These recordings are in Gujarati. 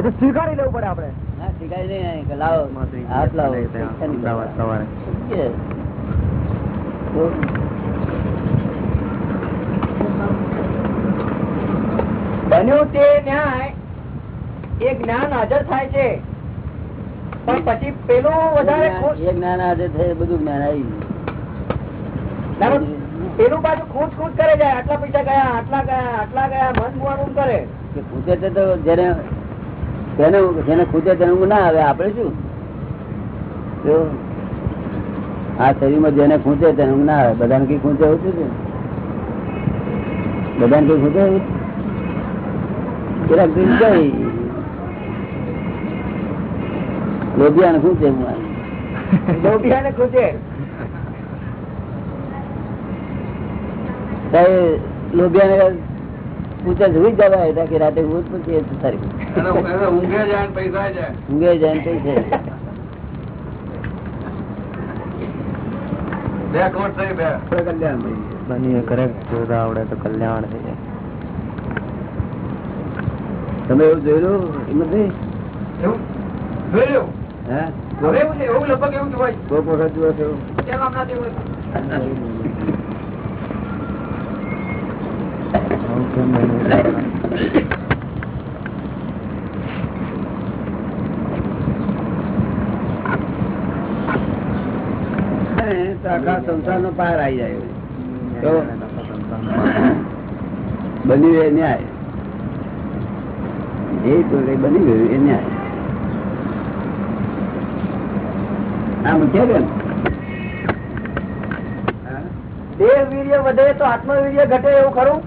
એ તો સ્વીકારી લેવું. પડે આપડે બન્યું તે ન્યાય એ જ્ઞાન હાજર થાય છે. પણ પછી પેલું વધારે ખુશ- એક જ્ઞાન હાજર થાય બધું જ્ઞાન આવી પેલું પાછું ખુશ ખુશ કરે જાય આટલા પૈસા ગયા આટલા ગયા આટલા ગયા મન ગુવાનું કરે. કે ખૂટે તે તો જેને તેને જેને ખૂટે તેને ઊંઘ ના આવે આપણે શું? આ શરીરમાં જેને ખૂંચે તેને ઊંઘ ના આવે બધાને કઈ ખૂંચે એવું છે? બધાને કઈ ખૂંચે એવું? દિન કઈ? લોભિયા ને ખૂંચે હું ખૂંચે. લોભિયા લોભિયાને પૂછે જોઈ જવા એટલે કે રાતે હું પૂછીએ સારી ઊંઘે જાય પૈસા જાય. ઊંઘે જાય પૈસા કઈ છે બે કોટ થઈ બે. કલ્યાણ બની કરેક્ટ જોતા આવડે તો કલ્યાણ થઈ જાય. તમે એવું જોયેલું હિંમતભાઈ એવું? લગભગ એવું જ હોય કોક વખત જુઓ છો કેમ હમણાં તેવું હતું? તો આખા સંસાર નો એ ન્યાય જે તો બની ગયું એ ન્યાય આ મુખ્ય બેન? દેહ વીર્ય વધે તો આત્મવીર્ય ઘટે એવું ખરું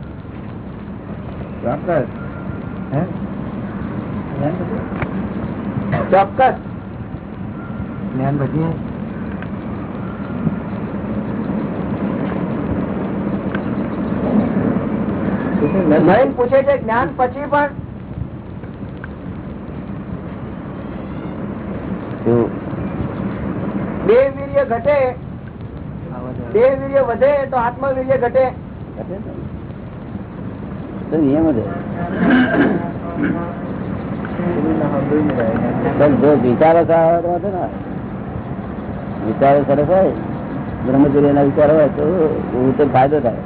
ચોક્કસ. ચોક્કસ. જ્ઞાન પછી નયન પૂછે છે જ્ઞાન પછી પણ. બે વીર્ય ઘટે. બે વીર્ય વધે તો આત્મવીર્ય ઘટે. તો નિયમ જ છે. પણ જો વિચારો સારા હોય ના. વિચારો સરસ હોય બ્રહ્મચર્ય ના વિચારો હોય તો હું તો ફાયદો થાય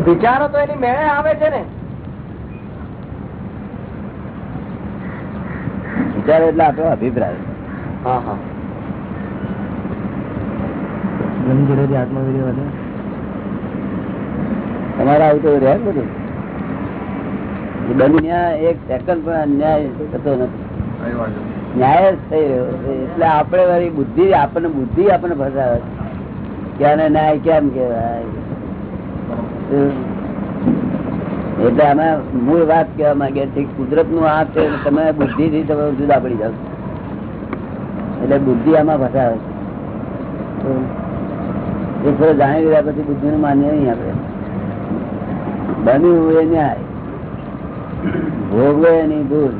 વિચારો તો એની મેળે આવે છે ને વિચારો એટલે આપણો અભિપ્રાય હા હા બ્રહ્મચર્યથી આત્મવીર્ય વધે તમારે આવું તો રહ્યા બધું. ન્યાય એક સેકન્ડ પણ અન્યાય થતો નથી. ન્યાય જ થઈ રહ્યો એટલે આપણે વળી બુદ્ધિ આપણને બુદ્ધિ આપણને ફસાવે છે. ન્યાય કેમ કેવાય એટલે અમે મૂળ વાત કહેવા માંગે છે કુદરતનું આ છે તમે બુદ્ધિ થી તમે જુદા પડી જાવ એટલે બુદ્ધિ આમાં ફસાવે છે. એક ફરો જાણી ગયા પછી બુદ્ધિ નું માન્ય નહીં આપણે બન્યું એ ન્યાય. ભોગવે એની ભૂલ.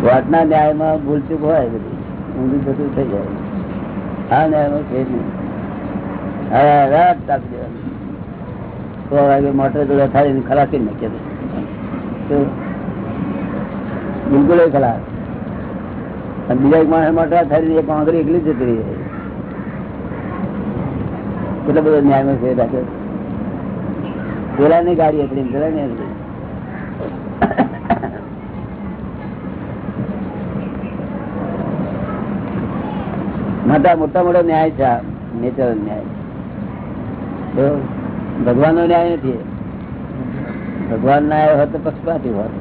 કોર્ટના ન્યાયમાં ભૂલચૂક હોય બધી. ઊંધું થતું થઈ જાય. આ ન્યાયમાં છે નહીં. હવે રાત તાપી દેવાની. સો વાગે મોટર જોડે થાય ખલાસી નાખીએ બિલકુલ ખલાસ. અને બીજા એક માણસ મોટર થાળી એક આંગળી એકલી જતી રહી કેટલો બધો ન્યાયમાં ફેર રાખે પેલા ની ગાડી હતી પેલા ની હતી. મોટા મોટા મોટો ન્યાય છે નેચરલ ન્યાય. ભગવાન નો ન્યાય નથી. ભગવાન ના આવ્યો હોત પક્ષપાતી હોત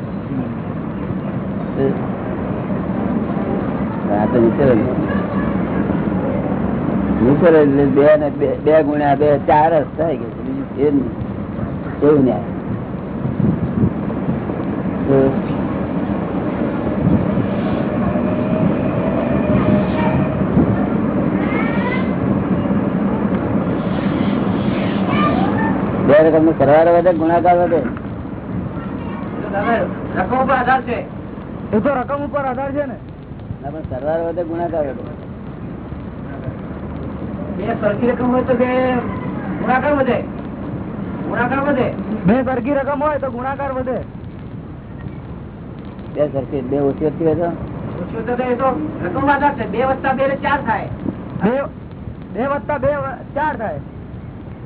આ તો બે ને બે ગુણ્યા બે ચાર જ થાય કે બીજું છે એવું બે રકમ નો સરવાળો વધે ગુણાકાર વધે? રકમ ઉપર આધાર છે. એ તો રકમ ઉપર આધાર છે ના. પણ સરવાળો વધે ગુણાકાર વધે બે સરખી રકમ હોય તો ગુણાકાર વધે. ગુણાકાર વધે. બે સરખી રકમ હોય તો ગુણાકાર વધે. બે સરખી બે ઓછી ઓછી હોય તો બે વત્તા બે ચાર થાય. બે બે વત્તા બે ચાર થાય.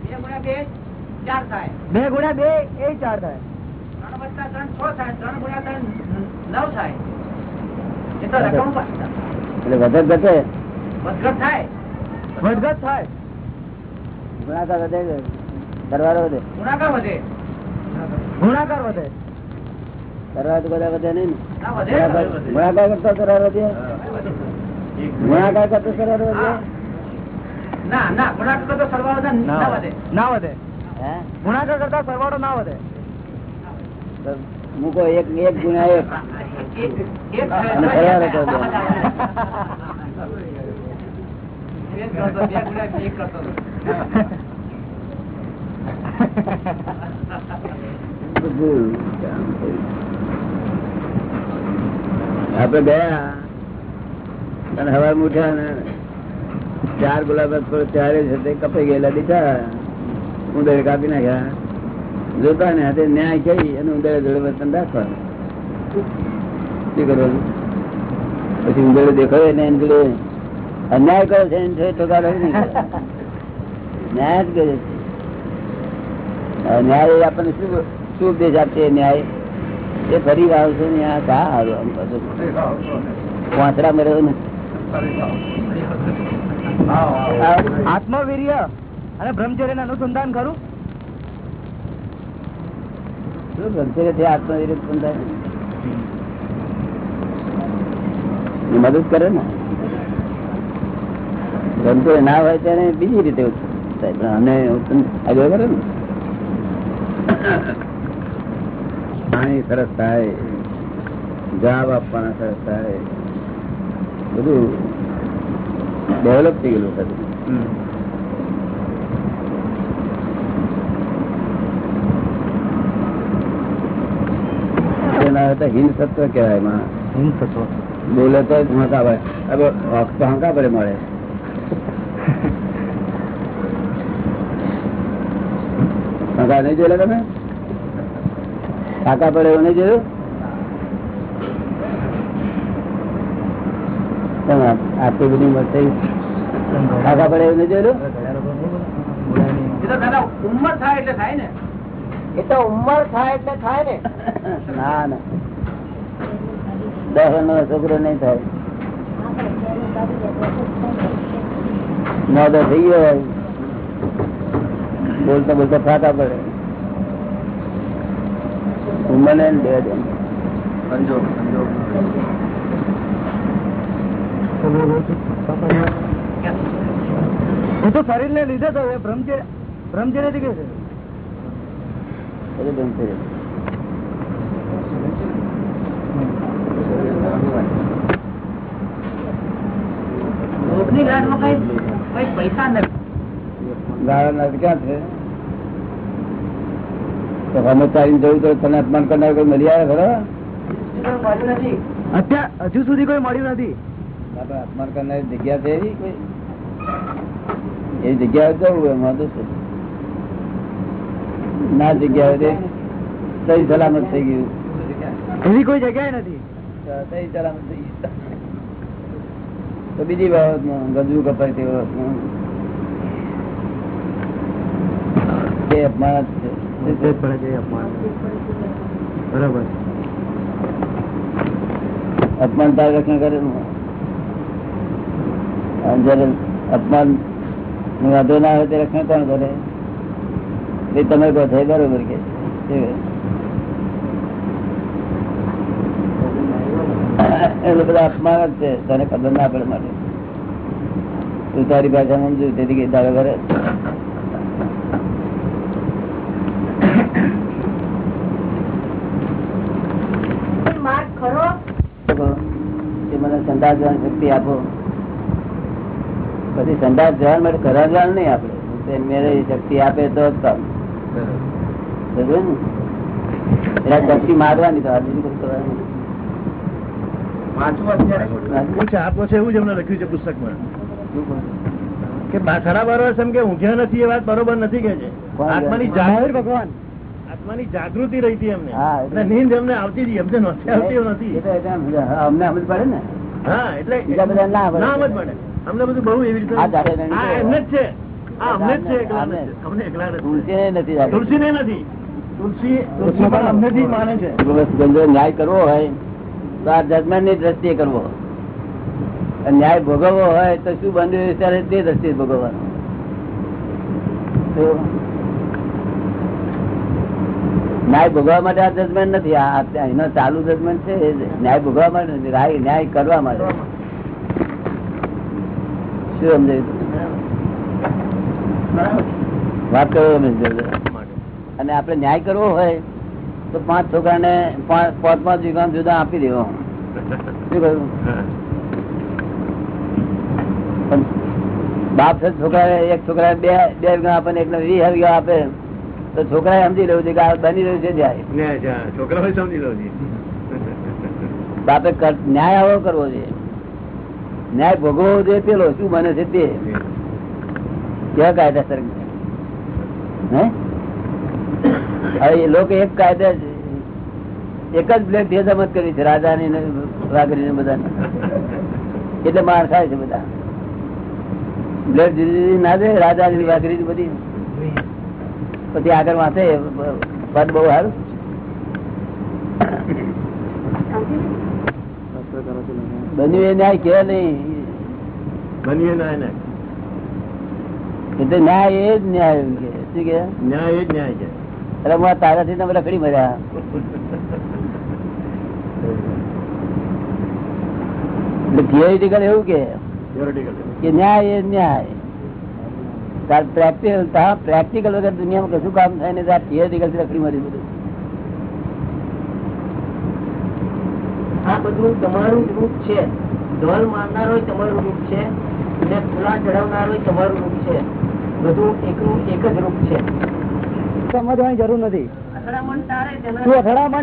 બે ગુણ્યા બે ચાર થાય. બે ગુણ્યા બે એ ચાર થાય. ત્રણ વત્તા ત્રણ છ થાય. ત્રણ ગુણ્યા ત્રણ નવ થાય. એટલે વધત ઘટે? વધઘટ થાય. વધઘટ થાય. ગુણાકાર વધે સરવાળો વધે? ગુણાકાર વધે. ગુણાકાર વધે. સરવાળો તો બધા વધે નહીં ગુણાકાર કરતા સરવાળો વધે? ગુણાકાર કરતા સરવાળો વધે? ના ના ગુણાકાર તો સરવાળો ના વધે. ના વધે. ગુણાકાર કરતા સરવાળો ના વધે. મૂકો એક એક ગુણ્યા એક. આપડે ગયા. અને હવા ઉઠ્યા ને ચાર ગુલાબ ચારે છે તે કપાઈ ગયેલા દીધા. ઉંદર કાપી નાખ્યા. જોતા ને હાથે ન્યાય કરી અને ઉંદર જોડે વર્તન રાખવાનું. શું કરવાનું. પછી ઉંદરે દેખાય ને જોડે અન્યાય કરે છે એને જોડે નહીં ન્યાય જ કરે છે. ન્યાય આપણને શું શું ઉપદેશ આપશે ન્યાય. એ ફરી આવશે ને આ કા આવ્યો આમ પાછો. વાંસડા મર્યો ને. આત્મવીર્ય અને બ્રહ્મચર્ય અનુસંધાન કરું. શું ગમશે આત્મવીર્ય આત્મવિરોધ પણ થાય એ મદદ કરે ને. ધંધો ના હોય ત્યારે બીજી રીતે ઉત્પન્ન આગળ કરે ને સરસ થાય જવાબ આપવાના સરસ થાય. બધું ડેવલપ થઈ ગયેલું બધું. હિન્દ સત્વ કહેવાય એમાં. હિંદ તત્વ. બોલે તો જ હંકા પડે હક તો હંકા પડે મળે. હંકા નહીં જોયેલા તમે? કાકા પડે એવું નહીં જોયું? આટલી બધી પડે એવું નહીં જોયેલું? ઉંમર થાય એટલે થાય ને. એ તો ઉંમર થાય એટલે થાય ને. ના ના. દસ નો છોકરો નહીં થાય. મોડો થઈ ગયો. હોય બોલતા બોલતા ફાટા પડે. ઉંમર બે દે એ તો શરીર ને લીધે તો એ બ્રહ્મચર્ય બ્રહ્મચર્યથી કે છે? બધું બંધ થઈ જાય. ભોગની લાડમાં કઈ કઈ પૈસા નથી ગાળાના ક્યાં છે? તો કર્મચારી જવું તો તને અપમાન કરનાર કોઈ મળી આવે ખરો? તો હજુ સુધી કોઈ મળ્યું નથી. અપમાન કરનારી જગ્યા છે એવી કોઈ? એ જગ્યાએ જવું એમાં વાંધો છે. ના જગ્યાએ સહી સલામત થઈ ગયું. એવી કોઈ જગ્યાએ નથી. સહી સલામત થઈ ગયું. તો બીજી બાબતમાં ગજવું કપાય તે બાબતમાં અપમાન જ છે. અપમાન બરાબર. અપમાન તાર રક્ષણ કરે જયારે અપમાન વાંધો ના આવે તે રક્ષણ કોણ કરે? એ તમે કહો છો બરોબર કે એટલે બધા અપમાન જ છે. તને ખબર ના પડે માટે. તું તારી ભાષા સમજુ તેથી તારે કરે માર્ગ ખરો કે મને સંદાસ જવાની શક્તિ આપો. પછી સંદાસ જવા માટે ખરા જવાનું નહીં આપડે શક્તિ આપે તો જ કામ. ને? શક્તિ મારવાની તો બીજું કરવાનું આપો છે એવું જ એમને લખ્યું છે પુસ્તકમાં? કે બા- સાડા એમ કે ઊંઘ્યા નથી એ વાત બરોબર નથી કે છે. આત્માની? ભગવાન. આત્માની જાગૃતિ રહી હતી એમને. હા, એટલે- એટલે નીંદ એમને આવતી હતી એમને આવતી નથી. એટલે અમને સમજ પડે ને. હા એટલે બીજા બધા ના પડે. ના સમજ પડે અમને બધું બહુ એવી રીતે એમને જ છે. જ જો ન્યાય કરવો હોય તો આ જજમેન્ટની દ્રષ્ટિએ કરવો. ન્યાય ભોગવવો હોય તો શું બંધ ત્યારે તે દ્રષ્ટિએ ભોગવવાનું. તો ન્યાય ભોગવા માટે આ જજમેન્ટ નથી. એનો ચાલુ જજમેન્ટ છે ન્યાય ભોગવા માટે નથી. ન્યાય કરવા માટે. શું સમજાયું વાત કરો અને આપણે ન્યાય કરવો હોય, તો પાંચ છોકરાને પાંચ પાંચ વીઘા જુદા આપી દેવો. શું કહ્યું? બાપ છોકરા એક છોકરા બે બે વીઘા આપે ને એકને વીસ વીઘા આપે. તો છોકરા સમજી લેવું છે કે આ બની રહ્યું છે ન્યાય. છોકરા સમજી લો બાપે ન્યાય આવો કરવો છે. ન્યાય ભોગવવો જોઈએ પેલો શું બને છે તે? કેવા કાયદાસર હવે એ લોકો એક કાયદા છે. એક જ બ્લેક ભેદામત કરી છે રાજાની ને વાઘરી ને બધા એટલે માર ખાય છે બધા. બ્લેક જુદી જુદી ના દે રાજાની વાઘરી બધી. પછી આગળ વાંચે પદ બહુ સારું. બન્યું એ ન્યાય કે નહીં? બન્યું ના એને એટલે ન્યાય એ જ ન્યાય કે શું કે? ન્યાય એ જ ન્યાય છે. અરે હું તારાથી તમે રખડી મર્યા theoretical એવું કે? ન્યાય એ ન્યાય. પ્રેક્ટિકલ પ્રેક્ટિકલ વગર દુનિયામાં કશું કામ થાય ને તાર થિયરિકલથી રખડી મરી બધું. આ બધું તમારું રૂપ છે. ઢોલ મારનારો તમારું રૂપ છે. અને ફૂલા ચડાવનારો તમારું રૂપ છે. બધું એકનું એક જ રૂપ છે. સમજવાની જરૂર નથી. અથડામણ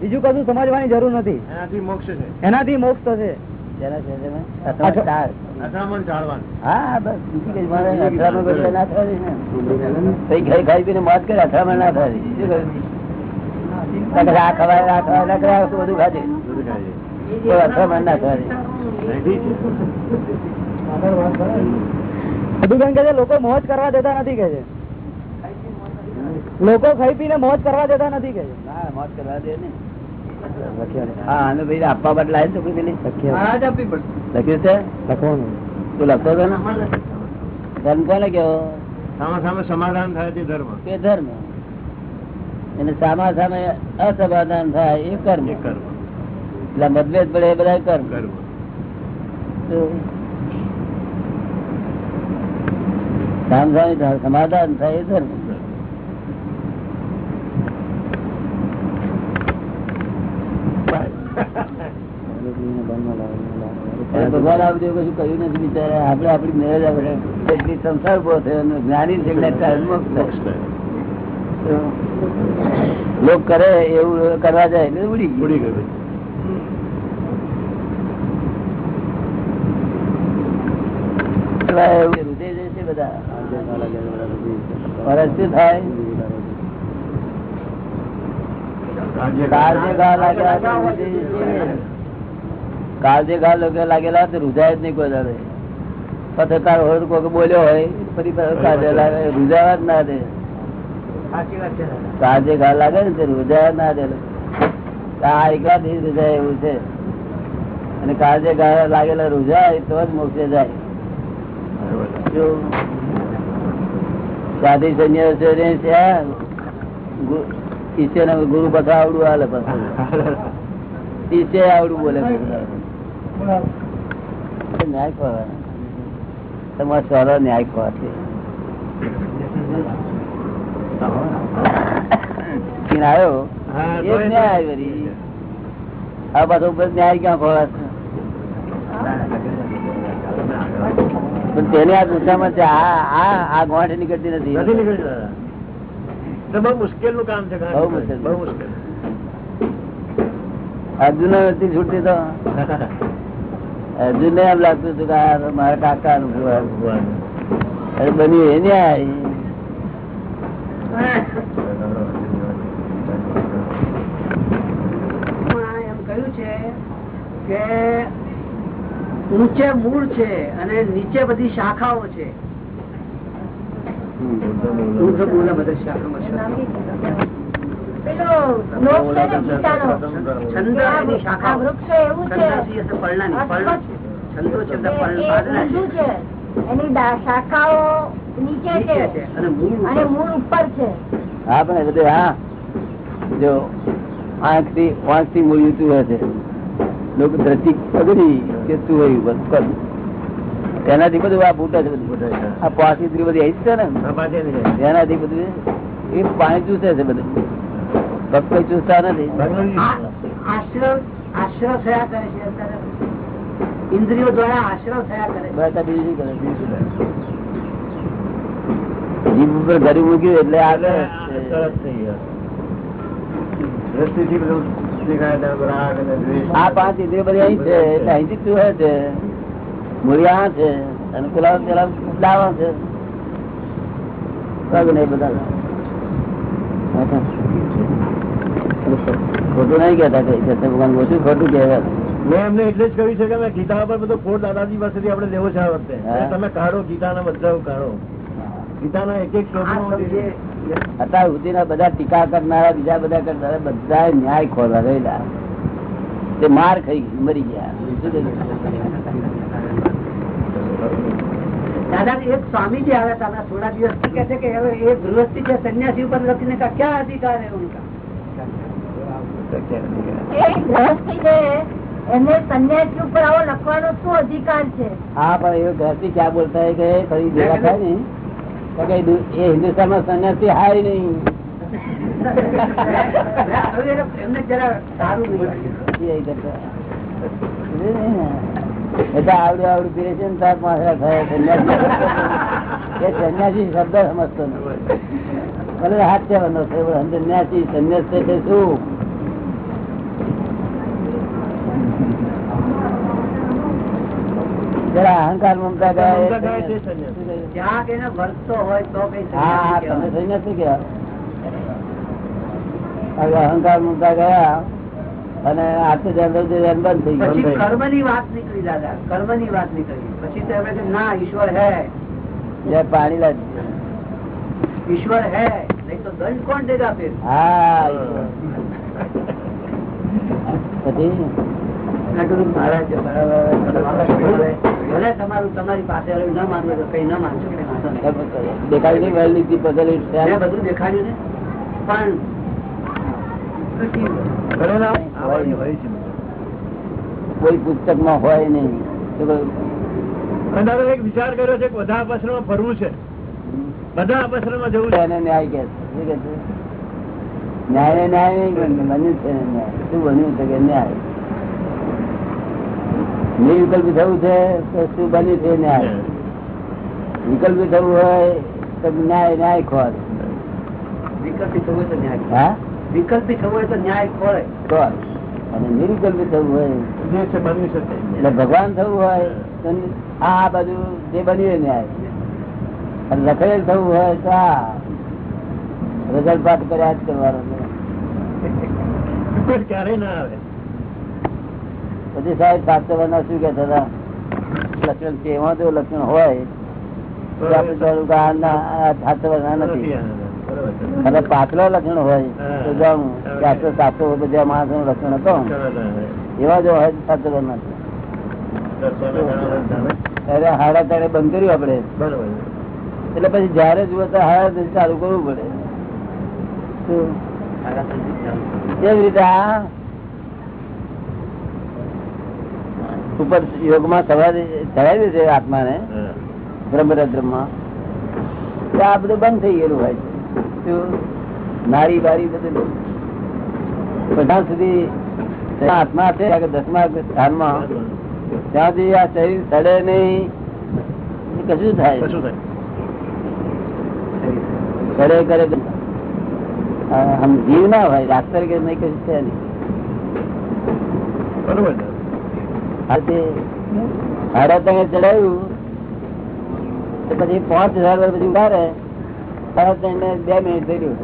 બીજું કશું સમજવાની જરૂર નથી. એનાથી મોક્ષ છે. એનાથી મોક્ષ થશે. ના ને. ના ના ના લોકો મોજ કરવા દેતા નથી કે છે. લોકો ખાઈ પીને મોજ કરવા દેતા નથી કે મોજ કરવા દે ને. હા અને આપવા બદલા લાય તો પેલી આપવી પડશે. લખ્યું છે? લખવાનું. તું લખતો હતો ને? ધર્મ કોને કેવો સામે સામે સમાધાન થાય તે ધર્મ. કે ધર્મ? એને સામા સામે અસમાધાન થાય એ કર્મ. એ કર્મ. એટલે મતભેદ પડે એ બધા કર્મ. કર્મ. સામ સામે સમાધાન થાય એ ધર્મ. ભગવાન આ બધું કશું કહ્યું નથી બિચારા. આપડે આપડી મેરેજ આપણે એટલી સંસાર ઊભો થયો જ્ઞાની છે લોક કરે એવું કરવા જાય એટલે ઉડી ઉડી ગયું. હૃદય છે બધા. થાય લાગેલા તો હૃદય જે છે. કાળજે લોકો લાગેલા તો રૂજાય જ નહીં કોઈ દાડે. પત્રકાર હોય કોઈ બોલ્યો હોય ફરી કાળજે લાગે રૂજાવા જ ના દે. કાળજે ઘા લાગે ને તે રૂજાવા ના દે. આ એકલાથી રૂજાય એવું છે. અને કાળજે ગાળ લાગેલા રૂજાય તો જ મોક્ષે જાય. સાધી શિષ્યને ગુરુ પાછા આવડું હાલે પાછું. આવડું બોલે ન્યાય ખોવા તમારો સારો ન્યાય ખોવા આવ્યો? એ તો જ એ- ન્યાય વળી. આ પાછો ન્યાય ક્યાં ખોવા પણ તેને આ ગુસ્સામાં છે આ આ આ ગોઠ નીકળતી નથી. બહુ મુશ્કેલનું કામ છે બહુ મુશ્કેલ. બહુ મુશ્કેલ. અર્જુન નથી છૂટતી તો? અર્જુન ને એમ લાગતું હતું કે મારા કાકા નું અરે બન્યું એ ન્યાય. એમ કહ્યું છે કે ઊંચે મૂળ છે અને નીચે બધી શાખાઓ છે. ઊંચે મૂળ બધી શાખાઓ છે. પેલો શ્લોક છે બધું મૂળ્યું લોકો દ્રષ્ટિ પગડી કે બસ આ ફૂટે છે બધું. આ પાછી બધી આવી જ છે ને. તેનાથી બધું એ પાણી ચૂસે છે બધું. કઈ ચૂસતા નથી. આ- આશ્રવ આશ્રવ થયા કરે છે અત્યારે. ઇન્દ્રિયો દ્વારા આશ્રવ થયા કરે છે. બસ બીજું જીભ ઉપર ઘડી મૂક્યું એટલે આ પાંચ ઇન્દ્રિયો બધી અહીં છે. એટલે અહીંથી ચૂહે છે. મૂળિયા છે. અને પેલા પેલા દાવા છે. બધા. ખોટું નહીં કેતા કઈ ભગવાન ઓછું ખોટું કહેવાય મેં એમને એટલે જ કહ્યું છે કે મેં ગીતા પર બધો ખોટ દાદાજી પાસેથી આપણે લેવો છે આ વખતે તમે કાઢો ગીતાના બધા કાઢો ગીતાના એક એક અત્યાર સુધીના બધા ટીકા કરનારા બીજા બધા કરનારા બધા ન્યાય ખોલવા રહેલા તે માર ખાઈ મરી ગયા દાદાજી એક સ્વામીજી આવ્યા હતા થોડા દિવસ કે છે કે હવે એ ગૃહસ્થી જે સન્યાસી ઉપર લખીને ક્યાં અધિકાર હે ઉનકા એમને સંન્યાસી ક્યાં બોલતા હોય કે ફરી ભેગા થાય ને? તો કે એ હિન્દુસ્તાનમાં સન્યાસી હાય નહીં. આવડું શબ્દ સમજતો નથી. ભલે હાથ છે સંન્યાસ છે શું જરા અહંકાર મમતા ગયા એ મમતા ગયા છે સંન્યાસ. શું કહ્યું? જ્યાં કે એને વર્તતો હોય તો કઈ હા હા સંન્યાસી તમે થઈ નથી ગયા હવે અહંકાર મમતા ગયા અને આર્થિક બંધ થઈ ગયું કર્મની વાત નીકળી દાદા કર્મની વાત નીકળી. પછી તો એમણે ના ઈશ્વર હે. જે પાણી લાગી ઈશ્વર હે. નહીં તો દંડ કોણ દેગા ફિર હા કઈ મેં પુસ્તકમાં હોય નહીં. એક વિચાર કર્યો છે કે બધા અપસરમાં ફરવું છે. બધા અપસરમાં જવું છે. એને ન્યાય કે? ન્યાય ન્યાય નહીં બન્યું બન્યું છે ન્યાય. શું બન્યું છે કે ન્યાય? નિર્વિકલ્પી થવું છે તો શું બન્યું છે ન્યાય? વિકલ્પી થવું હોય તો ન્યાય ન્યાય ખોર વિકલ્પી થવું હોય તો ન્યાય હા? વિકલ્પી થવું હોય તો ન્યાય ખોળે ખોર અને નિર્વિકલ્પી થવું હોય જે બન્યું છે એટલે ભગવાન થવું હોય તો આ બધું જે બન્યું ન્યાય. અને લખેલ થવું હોય તો આ. રજલ પાઠ કર્યા જ કરવાનો. ક્યારે ના આવે. પછી સાહેબ શાસ્ત્રના શું કહેતા હતા લક્ષણ છે એમાં જો લક્ષણ હોય તો આપણે કે નથી. અને પાછળ લક્ષણ હોય તો કે સાચો બધા માણસનું લક્ષણ હતો એવા જો હોય આવે. ત્યારે હાડા તારે બંધ કર્યું આપડે એટલે પછી જયારે જુઓ ત્યારે હાડા ચાલુ કરવું પડે. શું? એવી રીતે આ ઉપર યોગમાં ચડાવ્યું છે આત્મા ને આ બધું બંધ થઈ ગયેલું હોય. છે નારી બારી બધું બધા. સુધી આત્મા છે દસમા સ્થાનમાં. ત્યાં સુધી આ શરીર સડે નહીં. કશું થાય. સડે થાય. કરે જીવ ના હોય ડાક્ટર કે નહીં કશું છે નહીં. બરોબર તમે ચડાવ્યું તો પછી પાંચ હજાર વર્ષ પછી તરત એને બે મિનિટ રહ્યું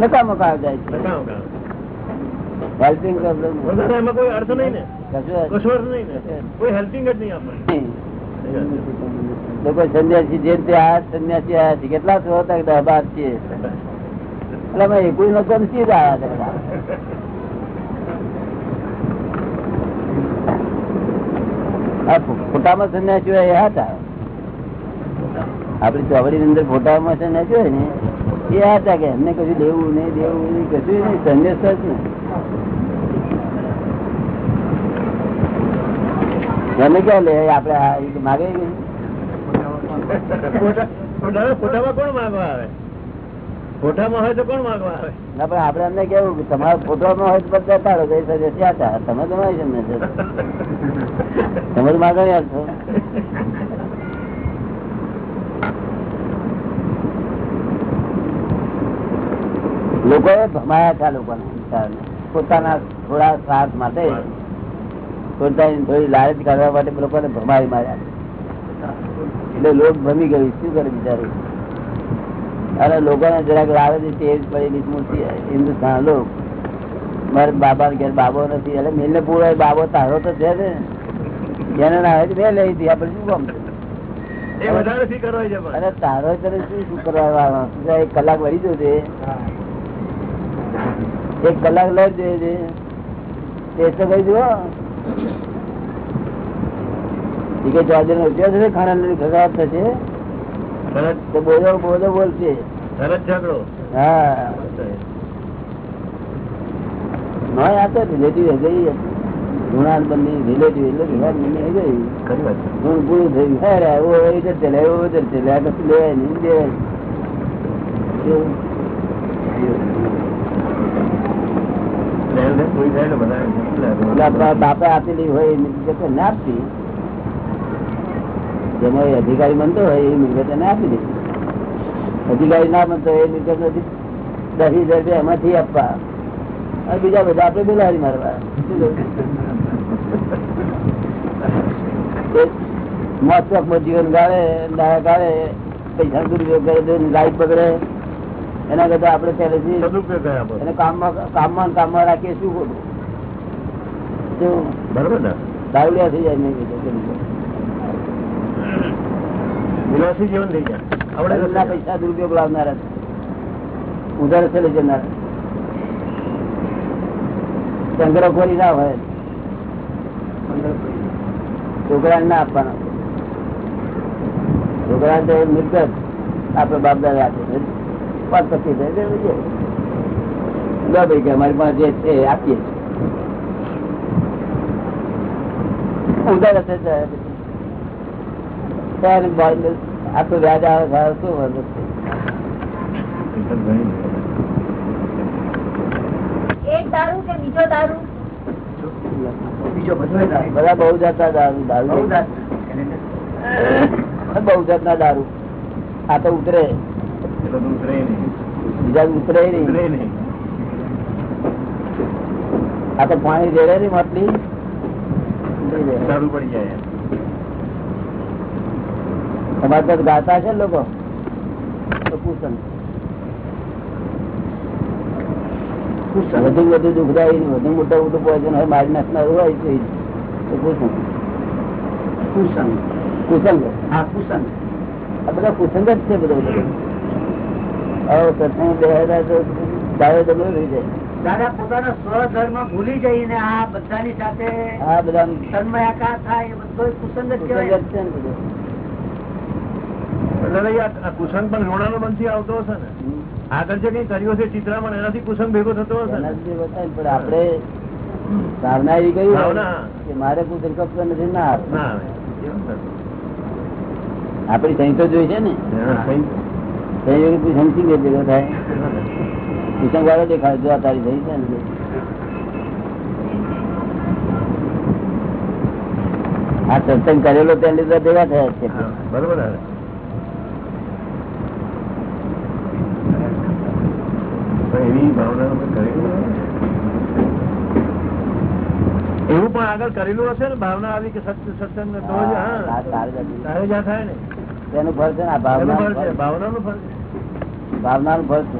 નકામો જાય કામ. હેલ્પિંગ જ નહીં આપણને. લોકો સંન્યાસી જે તે આ સંન્યાસી છે કેટલા છો? હતા દસ બાર છે એટલે એકુઈ લોકો જ આવ્યા હતા બધા. આ ફો- ફોટામાં સંન્યાસી હોય એ હતા આપડી ચોવડી ની અંદર ફોટામાં સંન્યાસી હોય ને, એ હતા કે એમને કશું દેવું નહીં દેવું નહીં, કશું નહીં, સંન્યાસ જ ને એને ક્યાં લે? આપડે માગે ફોટામાં કોણ માગવા આવે? ફોટામાં હોય તો છે. તમે લોકોએ ભમાયા હતા પોતાના થોડા સ્વાર્થ માટે. પોતાની થોડી લાલચ કાઢવા માટે લોકોને ભમાવી માર્યા. એટલે લોક ભમી ગયું. શું કરે બિચારું? અરે લોકોને જરાક લાવે છે તેજ પડી મૂર્તિ હિન્દુસ્તાન લોક. મારે બાબા ઘેર બાબો નથી. એટલે મેલને પૂરો બાબો તારો તો છે ને. જેને ના હોય મેં લઈ હતી આપણે શું કામ અરે તારો તને શું શું કરવા વાળો? એક કલાક વળી જશે એક કલાક લઈ જોઈએ તો કરી જુઓ. ઈ કે ચાર્જર નો ઉપયોગ થશે ખાણા ખરાબ થશે. તો બોલો બોલો બોલશે તરત ઝઘડો. હા. ના આ તો રિલેટિવ ગઈ ગુણાન બંધી રિલેટિવ એટલે ગુણાન બંધી ગઈ ખરી ગુણ પૂરું અરે એવો ઇધર ચલે એવો ઉધર ચલે આ કશું લે નહીં દે લેણ દેણ પૂરી થાય એટલે બધા એટલે આપણા બાપે આપેલી હોય ના આપતી. એ અધિકારી બનતો હોય એ એને આપી દે. અધિકારી ના બનતો એ નથી દસ હજાર રૂપિયા એમાંથી આપવા. અને બીજા બધા આપડે બિલાડી મારવા. જીવન ગાળે ગાળે પૈસા દુરુપયોગ કરે લાઈટ બગડે એના કરતા આપણે પહેલેથી એને કામમાં કામમાં કામમાં રાખીએ શું ખોટું? બરોબર ને? થઈ જાય નહીં. વિલાસી જીવન થઈ ગયા. આપણે આપણે પૈસા દુરુપયોગ લાવનારા છે. ઉધાર છે લઈ જનારા સંગ્રહખોરી ના હોય. છોકરાને ના આપવાના. છોકરા તો મિલકત આપડે બાપ દાદા આપે પાંચ પચીસ. લો ભાઈ કે અમારી પાસે જે છે આપીએ છીએ. ઉધાર હશે તો પછી. ત્યારે બાળ- આ તો વ્યાજ આવે શું વાંધો એક દારૂ કે બીજો દારૂ? બધા બહુ જાતના દારૂ દારૂ. બહુ જાતના દારૂ. આ તો ઉતરે. બીજા ઉતરે નહીં. આ તો પાણી રેડે નહીં માટલી. જાય. દારૂ પડી જાય. તમારે તો ગાતા છે લોકો? તો વધુ વધુ દુઃખદાયી વધુ મોટા મોટું પોઈઝન હોય મારી નાખનાર હોય તો તો કુસંગ. હા કુસંગ. આ બધા કુસંગ જ છે બધા હવે સત્સંગ બે તો દાવે દબલો થઈ જાય. દાદા પોતાના સ્વધર્મ ભૂલી જઈને આ બધાની સાથે આ બધા તન્મયાકાર થાય એ બધો કુસંગ જ કુસંગ જ કહેવાય છે ને બધું. એટલે નહીં, આ આ કુસંગ પણ લોણાનો બનથી આવતો હશે ને? આગળ જે કઈ કર્યો છે ચિત્રામણ એનાથી કુસંગ ભેગો થતો હશે પણ આપણે ભાવના એવી કઈ કે મારે કોઈ સંકલ્પ નથી ના આપડી સંહિતો જોઈ છે ને? સંયોગ કોઈ સમજી ભેગો થાય? કુસંગ વાળો દેખાય જો તારી છે ને. આ સત્સંગ કરેલો ત્યાં લીધે ભેગા થયા છે. બરોબર આવે પણ એવી ભાવના. એવું પણ આગળ કરેલું હશે ને? ભાવના આવી કે સત્ય સત્સંગ તો જ હા, થાય ને? તેનું ફળ છે ને ભાવના ભાવનાનું ફળ છે. ભાવનાનું ફળ છે.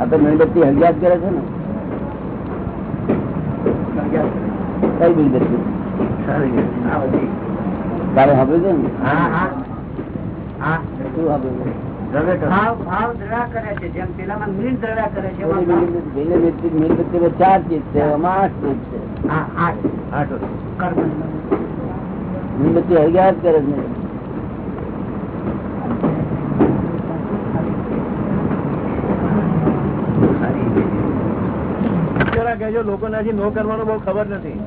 આ તો મીણબત્તી હળિયાત કરે છે ને? કઈ મીણબત્તી. તારે સાંભળ્યું છે ને? શું સાંભળ્યું ચાર ચીજ છે આઠ ચીજ મીણબત્તી હળિયાત કરે છે. જરા કહેજો લોકોને હજી નો કરવાનો બહુ ખબર નથી.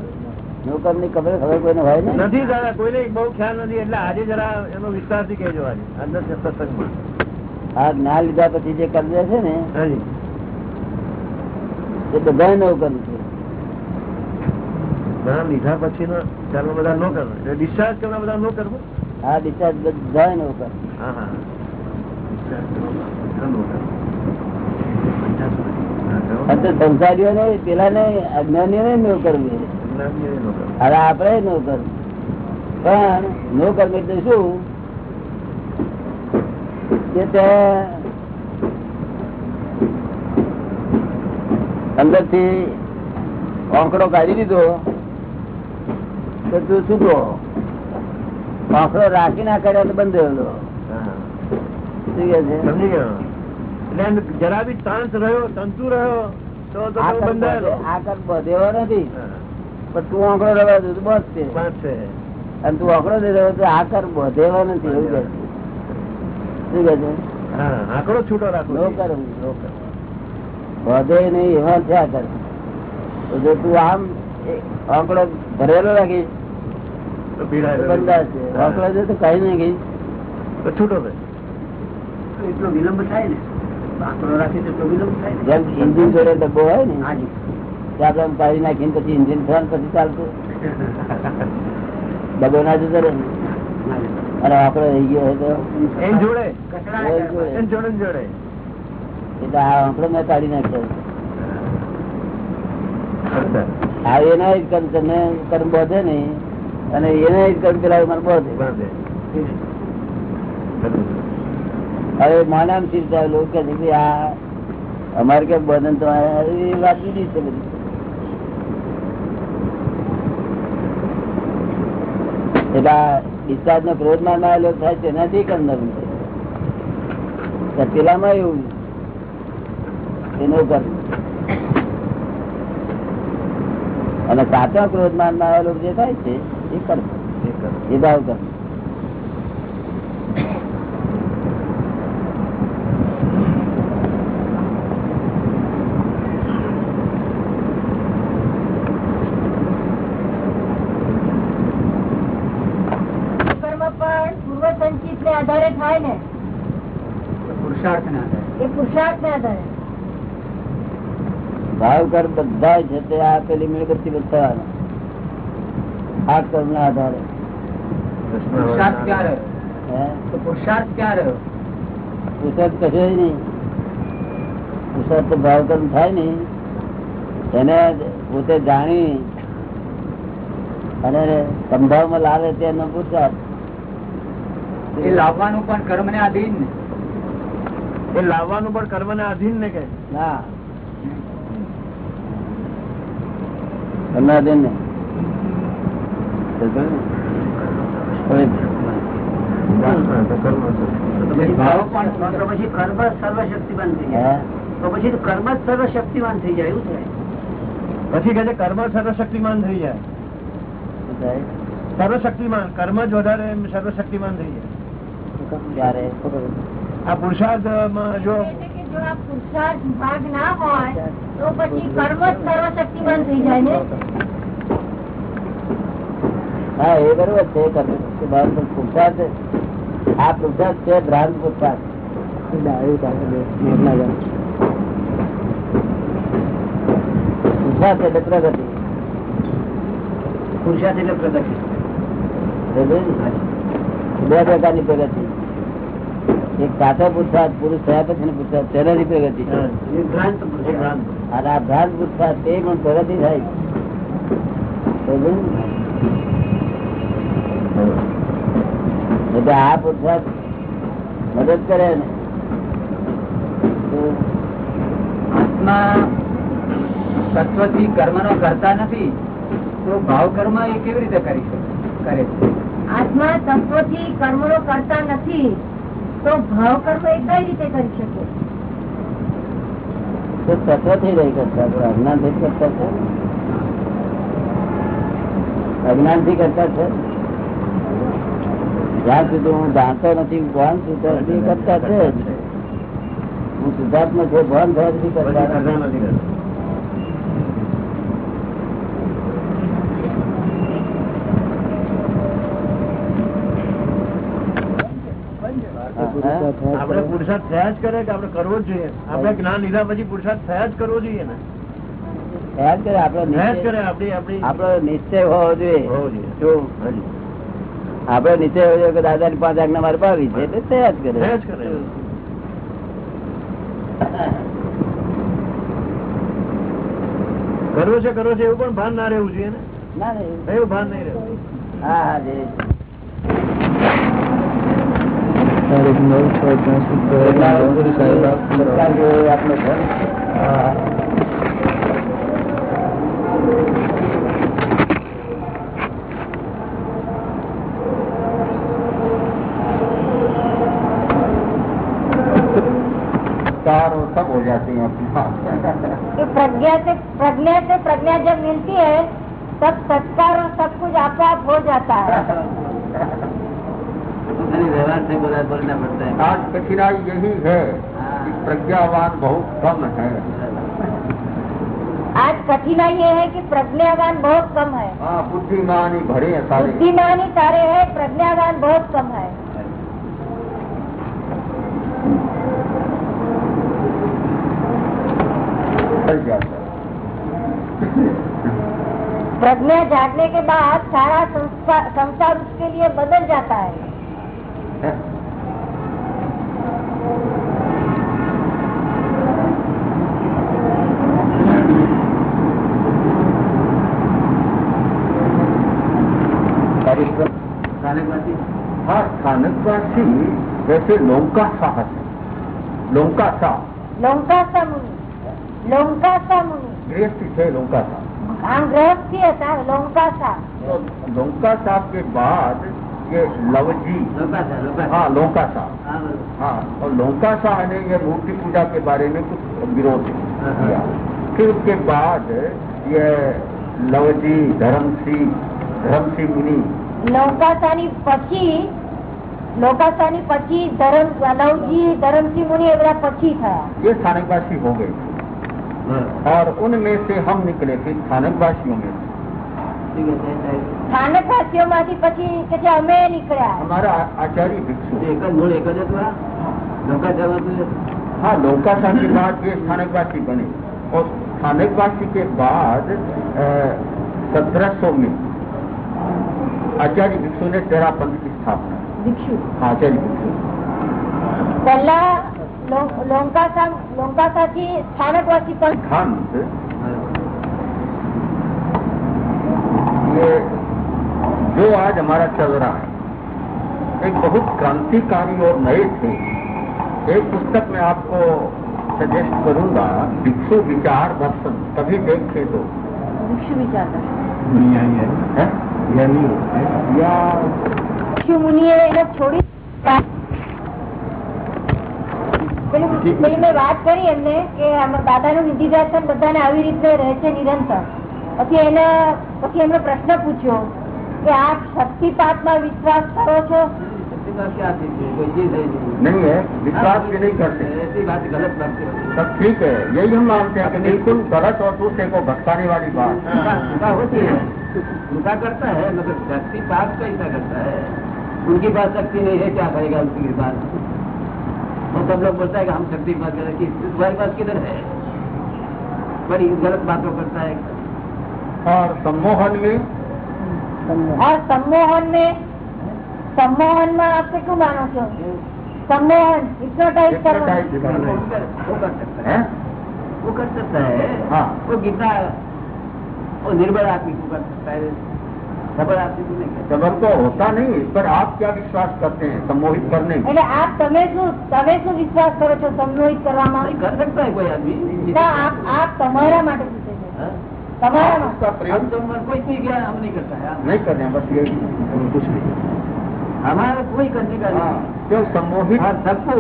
નોકરની ખબર ખબર કોઈને હોય ને નથી દાદા કોઈને બહુ ખ્યાલ નથી એટલે આજે જરા એનો વિસ્તારથી કેજો આજે અંદર સત્સંગમાં આ જ્ઞાન લીધા પછી જે કરજે છે ને એ બધા નોકર છે. ના લીધા પછી બધા નો કરવું ડિસ્ચાર્જ કરવા બધા નો કરવું ડિસ્ચાર્જ બધા હા કરવા કરવું. હા, સંસારીઓ ને પેલા ને અજ્ઞાનીઓ ને no કરવું. હવે આપડે કરવું. પણ નોકર એટલે શું? કે તે અંદરથી આંકડો કાઢી દીધો. તો તું છૂટો આંકડો રાખી ના કર્યો તો બંધ રહેલો સમજી ગયો. એટલે જરા બી તાંસ રહ્યો તંતુ રહ્યો તો તો આ બહુ કર બંધાયેલો. બધે- આ કર બધેવો નથી. પણ તું આંકડો રવા દઉં બસ છે. અને તું આંકડો દે રહ્યો તો આ કર બધેવો નથી એવું કે. શું કે છે? આંકડો છૂટો કર વધે નહીં એવા થયા કર. જો તું આમ આંકડો ભરેલો રાખીશ તો તો પીડાય બંધાશે આંકડો દે તો કઈ નહીં ગઈ છૂટો એટલો વિલંબ થાય ને. આંકડો રાખી તો એટલો વિલંબ થાય જેમ ઇન્જિન જોડે ડબ્બો હોય ને હાજી તે આપણે નાખીને પછી ઇન્જિન થવાનું પછી ચાલતું. ડબ્બો ના જતો રહે ને. અને આંકડો રહી ગયો હોય તો એટલે આ આંકડો મેં કાઢી નાખ્યો. હા એના જ કર્મ કર્મ બોધે નહીં. અને એના જ કર્મ પેલા મને બોધે. હવે માનામ ચિંતા લોકો કે આ અમારે કેમ બંધન તો એ વાત જુદી છે બધી. એટલે ડિસ્ચાર્જ નો ક્રોધમાં આવેલો થાય તેનાથી કંદર છે પેલામાં એવું એનો કર્મ અને સાચા ક્રોધ માનમાં આવેલો જે થાય છે એ કર્મ. એ ભાવ કર્મ પણ પૂર્વ સંચિત ને આધારે થાય ને પુરુષાર્થ ના થાય એ પુરુષાર્થ ને આધારે ભાવ કર બધા છે તે આ પેલી મીણબત્તી બતાવવાના. આ કર્મ ના આધારે. પુરુષાર્થ તો પુરુષાર્થ કશો નહીં. પુરુષાર્થ ભાવ કર્મ થાય ને એને પોતે જાણી અને સંભાવમાં લાવે તેનો એ લાવવાનું પણ કર્મ ને આધીન. ને એ લાવવાનું પણ કર્મ ને આધીન ને કે ના ને. કર્મ છે. ભાવ પછી કર્મ સર્વશક્તિમાન થઈ જાય. તો પછી કર્મ જ સર્વશક્તિમાન થઈ જાય એવું થાય. પછી કે કર્મ સર્વશક્તિમાન થઈ જાય. સર્વશક્તિમાન કર્મ જ વધારે સર્વશક્તિમાન થઈ જાય. આ પુરુષાર્થમાં જો કહે છે કે જો આ પુરુષાર્થ ભાગ ના હોય તો પછી કર્મ જ સર્વશક્તિમાન થઈ જાય ને? હા એ બરોબર છે કર્મ શક્તિ ભાવ પણ પુરુષાર્થ આ પુરુષાર્થ છે ભ્રાંત પુરુષાર્થ. પુરુષાર્થ એટલે પ્રગતિ. પુરુષાર્થ એટલે પ્રગતિ. સમજ્યો ને? બે પ્રકારની પ્રગતિ. એક સાચો પુરસાદ પુરુષ થયા પછી પુરસાદ તેનાથી પ્રગતિ અને આ ભ્રાંત પુરસાદ તે પણ પ્રગતિ થાય. એટલે આ પુરસાદ મદદ કરે ને. તો આત્મા તત્વથી કર્મ નો કરતા નથી તો ભાવ કર્મ એ કેવી રીતે કરી શકે કરે છે? આત્મા તત્વથી નો કરતા નથી તત્વથી રહી કરતા છે અજ્ઞાનથી કરતા છે? જ્યાં સુધી હું જાણતો નથી ભાન છું કરતા છે હું શુદ્ધાત્મા જે ભાન થયા કરતા નથી. નથી કરતા. હા? આપણે પુરુષાર્થ થયા જ કરે કે આપણે કરવો જ જોઈએ? આપણે જ્ઞાન લીધા પછી પુરુષાર્થ થયા જ કરવો જોઈએ ને? આપડી નિશ્ચય હોવો જોઈએ. નિશ્ચય હોવો કે દાદા ની પાંચ આજ્ઞા મારે પાવી છે એટલે થયા જ કરે. કરવો છે કરવો છે એવું પણ ભાન ના રહેવું જોઈએ ને? ના એવું ભાન નહીં રહેવું. હા હા सर एक नौ छः हो जाती है प्रज्ञा से प्रज्ञा से प्रज्ञा जब मिलती है तब सत्कार और सब कुछ आप हो जाता है। व्यवहार से बोला बोलना पड़ता है। आज कठिनाई यही है कि प्रज्ञावान बहुत कम है। आज कठिनाई ये है कि प्रज्ञावान बहुत कम है। हाँ बुद्धिमान ही भरे हैं सारे। बुद्धिमान ही सारे है प्रज्ञावान बहुत कम है। है। प्रज्ञा जागने के बाद सारा संसार उसके लिए बदल जाता है हाँ। स्थानकवासी वैसे लोंका शाह है लोंका शाह लोंका शाह मुनि लोंका शाह मुनि गृहस्थी थे लोंका शाह हम गृहस्थी है सर लोंका शाह लोंका शाह के बाद ये लवजी लोका था, लोका था। हाँ लोंका साहब हाँ, बरोबर. हाँ और लोंका शाह ने ये मूर्ति पूजा के बारे में कुछ विरोध किया फिर उसके बाद ये लवजी धर्मसिंह धर्मसिंह मुनि લોંકાસાની પછી લોકાસાની પછી ધરમ લવજી ધરમસિંહ મુનિ એ બધા પછી થયા ये स्थानकवासी हो गए बरोबर. और उनमें से हम निकले फिर स्थानकवासियों में से। ठीक है, ठीक है. સ્થાનકવાસીઓ માંથી પછી કે જે અમે નીકળ્યા हमारा आ- आचार्य भिक्षु એક જ મૂળ એક જ હતું આ? લોકા જવાતું જ હતું. हाँ लौका शाह के बाद ये स्थानकवासी बने और स्थानकवासी के बाद सत्रह सौ में आचार्य भिक्षु ने तेरा पंथ की स्थापना की। ભિક્ષુ हाँ, आचार्य भिक्षु પહેલા લો- લોંકાસા લોંકાસાથી સ્થાનકવાસી પણ सिद्धांत બરોબર. ये जो आज हमारा चल रहा है एक बहुत क्रांतिकारी और नए थे एक पुस्तक में आपको सजेस्ट करूंगा भिक्षु विचार दर्शन कभी देखे तो ભિક્ષુ વિચારતા है या ભિક્ષુ મુનિએ એને છોડી પેલી પેલી મેં વાત કરી એમને કે આમાં દાદાનું નિધિધ્યાસન બધાને આવી રીતે રહે છે નિરંતર પછી એને પછી એમણે પ્રશ્ન પૂછ્યો કે આપ શક્તિપાતમાં વિશ્વાસ કરો છો ऐसी बात क्या थी कोई चीज है नहीं नहीं है विश्वास भी नहीं करते ऐसी बात गलत बात है सब ठीक है यही हम मानते हैं कि बिल्कुल गलत और दूसरे को भटकाने वाली बात उनका होती है उनका करता है मगर शक्ति पाप कैसा करता है उनकी पास शक्ति नहीं है क्या करेगा उनकी बात वो सब लोग बोलता है कि हम शक्ति पास करें कि तुम्हारी पास किधर है बड़ी गलत बातों करता है और सम्मोहन में और सम्मोहन में सम्मोहन में आप કેટલું માનો છો सम्मोहन हिप्नोटाइज કરવું Hypnotize वो कर वो कर सकता है है वो कर सकता है हाँ। वो गीता वो निर्बल आदमी को कर सकता है सबल आदमी को नहीं कर जबर तो होता नहीं इस पर आप क्या विश्वास करते हैं सम्मोहित करने में એટલે આપ તમે શું તમે શું વિશ્વાસ કરો છો સંમોહિત કરવામાં नहीं कर सकता है कोई आदमी ના, આપ આપ તમારા માટે हाँ। तो कोई कोई ज्ञान हम नहीं करता है बस ये कुछ नहीं। हमारा कोई करने का हाँ, नहीं। क्यों सम्मोहित हाँ, सबको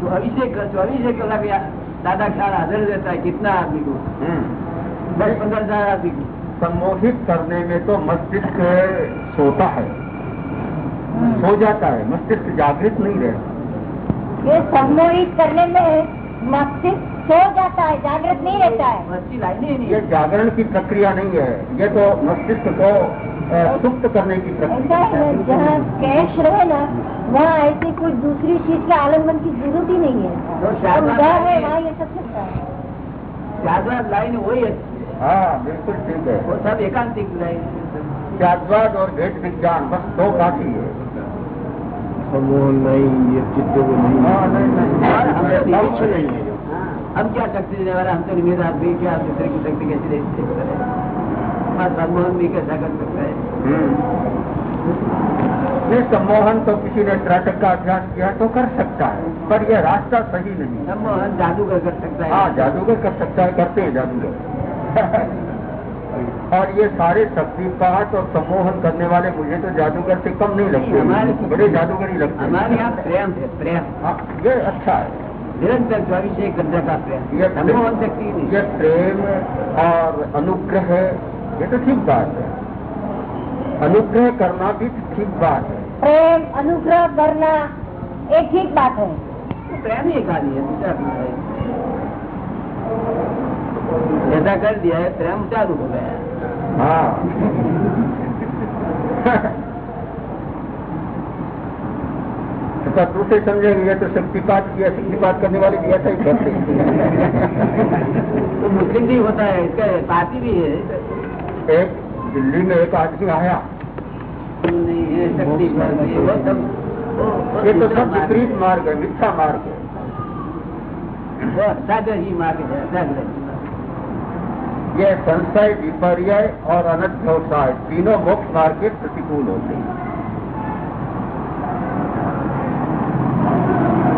चौबीस चौबीस एक कलाक दादा ख्याल हाजिर रहता है कितना आदमी को? हम्म। दस पंद्रह हज़ार आदमी को। सम्मोहित करने में तो मस्तिष्क सोता है। हम्म। सो जाता है मस्तिष्क जागृत नहीं रहता। ये सम्मोहित करने में मस्तिष्क सो जाता है जागृत नहीं रहता है। मस्ती लाइने ही नहीं। ये जागरण की प्रक्रिया नहीं है। ये तो मस्तिष्क को सुप्त करने की प्रक्रिया है जहाँ कैश रहे ना वहाँ ऐसी कोई दूसरी चीज़ के आलंबन की ज़रूरत ही नहीं है। शायद वहाँ ये सब चलता है। ज़्यादा लाइन वही अच्छी है। हाँ बिल्कुल ठीक है। वो सब एकांतिक लाइन त्यागवाद और भेद विज्ञान बस दो काफ़ी है। समूह नहीं ये चित्त वो नहीं। हाँ, नहीं, नहीं है। हम क्या शक्ति देने वाले हम तो निमित आदमी क्या दूसरे की शक्ति कैसे दे सकते हैं? सम्मोहन भी कैसा कर सकता है? हम्म। ये सम्मोहन तो किसी ने त्राटक का अभ्यास किया तो कर सकता है पर यह रास्ता सही नहीं है। सम्मोहन जादूगर कर सकता है। हाँ जादूगर कर सकता है करते हैं जादूगर। और ये सारे शक्ति शक्तिपात और सम्मोहन करने वाले मुझे तो जादूगर से कम नहीं लगते बड़े जादूगर ही लगते हैं। हमारे यहाँ प्रेम है प्रेम। हाँ, ये अच्छा है। निरंतर चौबीस एक घंटे का प्रेम ये सम्मोहन शक्ति नहीं। ये प्रेम और अनुग्रह है ये तो ठीक बात है। अनुग्रह करना भी ठीक बात है। प्रेम अनुग्रह करना ये ठीक बात है। तो प्रेम ही खाली है दूसरा है। ऐसा कर दिया है प्रेम चालू हो गया हाँ। तो दूसरे समझेंगे ये तो शक्तिपात किया शक्तिपात करने वाले भी ऐसा ही करते हैं। तो मुस्लिम भी होता है इसका पार्टी भी है। एक दिल्ली में एक आदमी आया। नहीं शक्ति ये तो सब विपरीत मार्ग है मिथ्या मार्ग है। वो मार्ग सागर। ये संशय विपर्य और अनध्यवसाय तीनों मोक्ष मार्ग के प्रतिकूल होते हैं।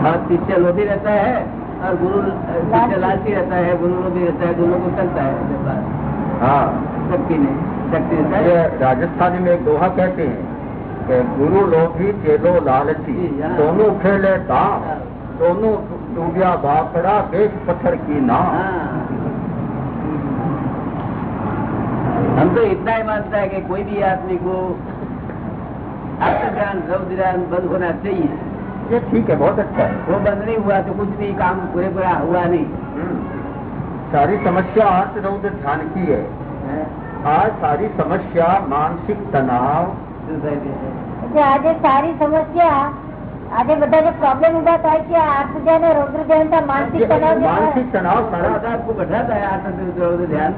और शिष्य लोभी रहता है और गुरु शिष्य लालची रहता है गुरु लोभी रहता है दोनों को चलता है व्यापार हाँ शक्ति नहीं शक्ति रहता ये है राजस्थानी में एक दोहा कहते हैं कि गुरु लोभी चेलो लालची जी, हाँ। दोनों खेले दाम दोनों डूबिया बापड़ा बेच पत्थर की नाम हाँ। हम तो इतना ही मानता है कि कोई भी आदमी को आत्मज्ञान रौद्र ध्यान बंद होना चाहिए ये ठीक है बहुत अच्छा है वो बंद नहीं हुआ तो कुछ भी काम पूरे पूरा हुआ नहीं हम्म। सारी समस्या आज रौद्र ध्यान की है आज सारी समस्या मानसिक तनाव એટલે આજે સારી સમસ્યા આજે બધા જે પ્રોબ્લેમ ઉભા થાય છે આર્થ ધ્યાન અને રૌદ્ર ધ્યાન તા માનસિક તણાવ જે થાય, मानसिक तनाव सारा सारा आपको बैठाता है आत्म रौद्र ध्यान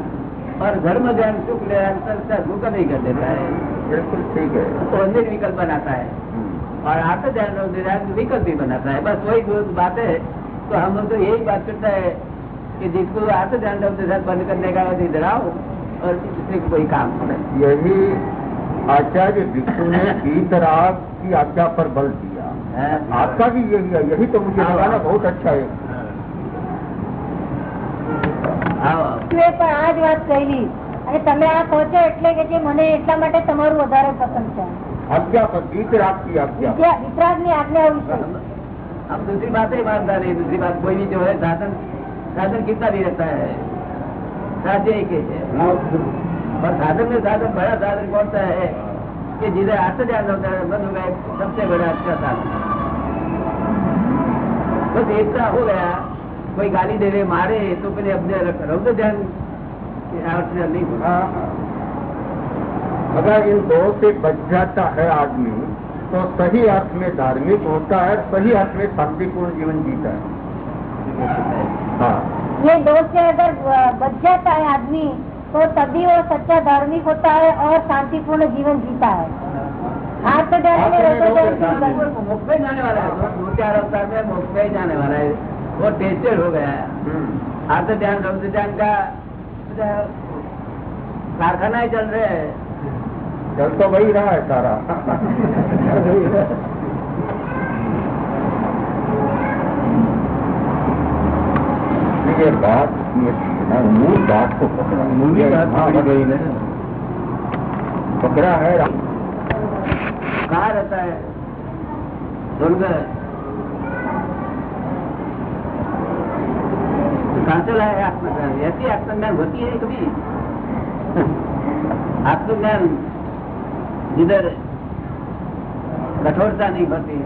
और धर्म ध्यान शुक्ल ध्यान सबको नहीं कर देता है बिल्कुल ठीक है तो अन्य विकल्प बनाता है हम्म। और आत्म ध्यान रौद्र ध्यान विकल्प भी बनाता है बस वही दो बात है तो हम लोग तो यही बात करता है कि जिसको आत्म ध्यान रौद्र ध्यान बंद करने का बाद इधर आओ और दूसरे को कोई काम करे यही आचार्य भिक्षु ने गीतराग की आज्ञा पर बल दिया आपका भी यही है यही तो मुझे हाँ। लगा ना बहुत अच्छा है आओ आओ એ પણ આ જ વાત કહેલી અને તમે આ કહો છો એટલે કે જે મને એટલા માટે તમારું વધારે પસંદ છે આજ્ञा पर गीत आपकी आज्ञा विपराध ने आज्ञा हम दूसरी बात ही मानता नहीं दूसरी बात कोई भी जो है साधन साधन कितना भी रहता है साध्य एक है और साधन में साधन बड़ा साधन कौन सा है कि जिधर आत्मध्यान होता है बंद हो गए सबसे बड़ा अच्छा साधन बस इतना हो गया कोई गाली दे रहे मारे तो पहले अपने रौद्र ध्यान नहीं होगा अगर इन दो से बच जाता है आदमी तो सही अर्थ में धार्मिक होता है और सही अर्थ में शांतिपूर्ण जीवन जीता है हाँ ये दो से अगर अ, बच जाता है आदमी तो तभी वो सच्चा धार्मिक होता है और शांतिपूर्ण जीवन जीता है आर्थ ध्यान में रौद्र ध्यान की बंद- मोक्ष में जाने वाला है दो- दो चार अवतार में मोक्ष में ही जाने वाला है वो टेस्टेड हो गया है हम्म। आर्थ ध्यान रौद्र ध्यान का कारखाना ही चल रहे हैं चल तो वही रहा है सारा। ये बात मूल बात को पकड़ा। मूल हाँ, गई ना पकड़ा है। कहा रहता है? तो है आत्मज्ञान ऐसी आत्मज्ञान होती है कभी? आत्मज्ञान जिधर कठोरता नहीं होती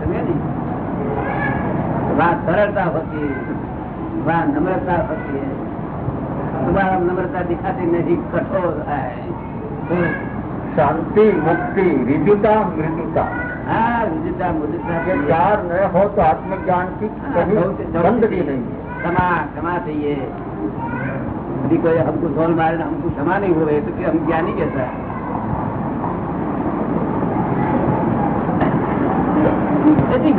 समझे नहीं वहाँ सरलता होती है वहाँ नम्रता होती है तुम्हारा नम्रता दिखाती नहीं कठोर है तो शांति मुक्ति रिजुता मृदुता हाँ विजिता मुदिता ये चार न हो तो आत्मज्ञान की हाँ, कहीं बहुत- बहुत गंदगी चाहिए। नहीं है क्षमा क्षमा चाहिए यदि कोई हमको झोल मारे ना हमको क्षमा नहीं हो रहे तो फिर हम ज्ञानी कैसा है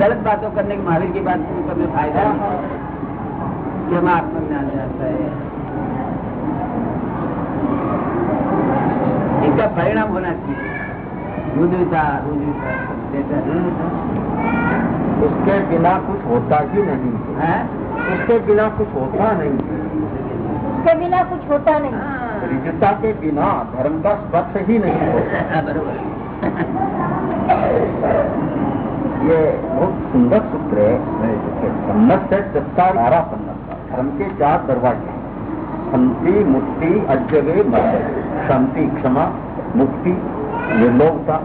गलत बातों करने की महावीर की बात करने में फ़ायदा कि हमें आत्मज्ञान जाता है। इसका परिणाम होना चाहिए। रुजुता रुजुता उसके बिना कुछ होता ही नहीं? है? उसके बिना कुछ होता नहीं। उसके बिना कुछ होता नहीं। हाँ। रिजुता के बिना धर्म का स्पर्श ही नहीं होता। हाँ, बरोबर। ये बहुत सुंदर सूत्र है सम्मत है सत्ता पन्नत धर्म के चार दरवाजे शांति मुक्ति अजवे मध्य शांति, क्षमा, मुक्ति, निर्लोकता,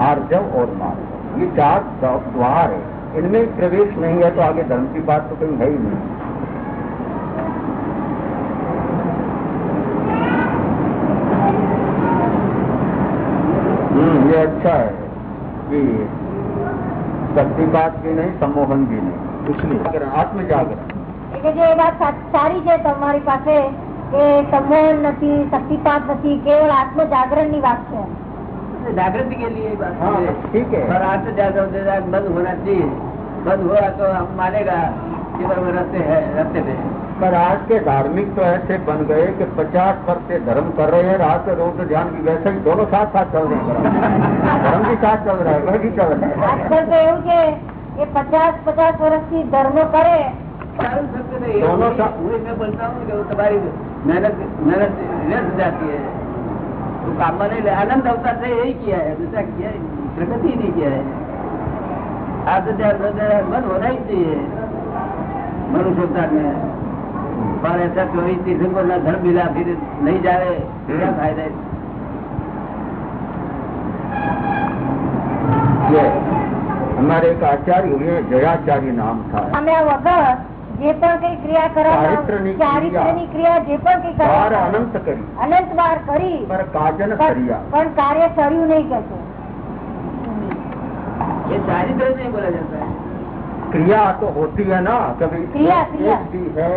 आर्जव और मार्ग ये चार द्वार है। इनमें प्रवेश नहीं है तो आगे धर्म की बात तो कहीं है ही नहीं। हम्म ये अच्छा है। कि शक्तिपात भी नहीं सम्मोहन भी नहीं कुछ नहीं जागरण आत्म जागरण એટલે જે એ વાત સા- સારી છે તમારી પાસે કે સંમોહન નથી શક્તિપાત નથી કેવળ આત્મ જાગરણ ની વાત છે जागृति के लिए ये बात हाँ, है। ठीक है। पर आज जागृत जागृत बंद होना चाहिए बंद हुआ तो हम मानेगा कि बराबर रस्ते है रस्ते पे है। पर आज के धार्मिक तो ऐसे बन गए कि पचास वर्ष से धर्म कर रहे हैं रात रोज ध्यान भी वैसे ही दोनों साथ साथ चल रहे हैं धर्म भी साथ चल रहा है वह भी चल रहा है આજકાલ તો એવું છે કે પચાસ પચાસ વર્ષથી ધર્મ કરે सारे सत्य नहीं है। दोनों वही- का- वही मैं बोलता हूँ कि वो तुम्हारी मेहनत मेहनत व्यर्थ जाती है तो काम में नहीं ले आनंद अवतार से यही किया है दूसरा किया ही नहीं, प्रगति ही नहीं किया है आज बंद होना ही चाहिए मनुष्य अवतार में और ऐसा चौबीस तीस को ना धर्म मिला फिर नहीं जाए क्या फायदा है ये हमारे एक आचार्य हुए जयाचार्य नाम था પામ્યા વગર જે પણ કઈ ક્રિયા ચારિત્રની કરવામાં ચારિત્રની ક્રિયા જે પણ કઈ बार કરવા अनंत करी અનંત વાર કરી पर काजन પણ करिया પણ કાર્ય કર્યું નહીં કશું ये चारित्र नहीं बोला जाता है क्रिया तो होती है ना कभी क्रिया, एक क्रिया। भी है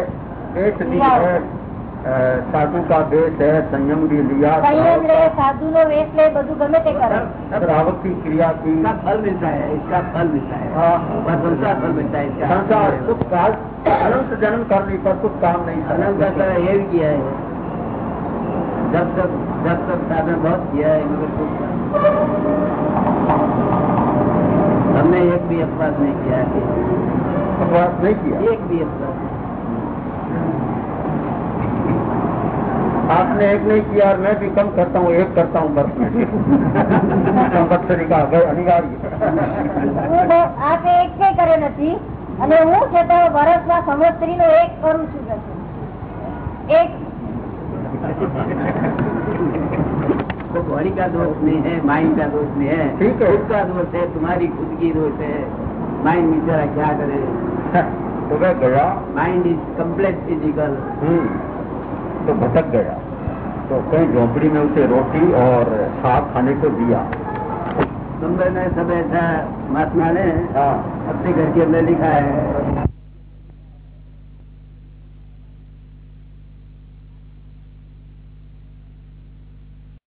वेश भी क्रिया। है अ, साधु का वेश है संयम भी लिया સંયમ લે સાધુ નો વેશ લે બધું ગમે તે કરે श्रावक की क्रिया की इसका फल मिलता है इसका फल मिलता है हाँ। और संसार फल मिलता है इसका संसार कुछ काल अनंत जन्म करने पर कुछ काम नहीं अनंत का करना ये भी किया है जब तक जब तक साधन बहुत किया है मगर कुछ हमने एक भी अपवाद नहीं किया है अपवाद नहीं किया एक भी अपवाद आपने एक नहीं किया और मैं भी कम करता हूँ एक करता हूँ बस में संवत्सरी का अगर अनिवार्य હું બ- આ તે એક કઈ કરે નથી અને હું છે તો વર્ષમાં સંવત્સરી નો એક કરું છું કે છે. એક वो बॉडी का दोष नहीं है माइंड का दोष नहीं है ठीक है। खुद का दोष है तुम्हारी खुद की दोष है माइंड बेचारा क्या करे तो गया। माइंड इज़ कम्प्लेट फ़िज़िकल तो भटक गया। तो कहीं झोंपड़ी में उसे रोटी और साग खाने को दिया। मुंबई में सब ऐसा महात्मा ने हाँ। अपने घर के अंदर लिखा है।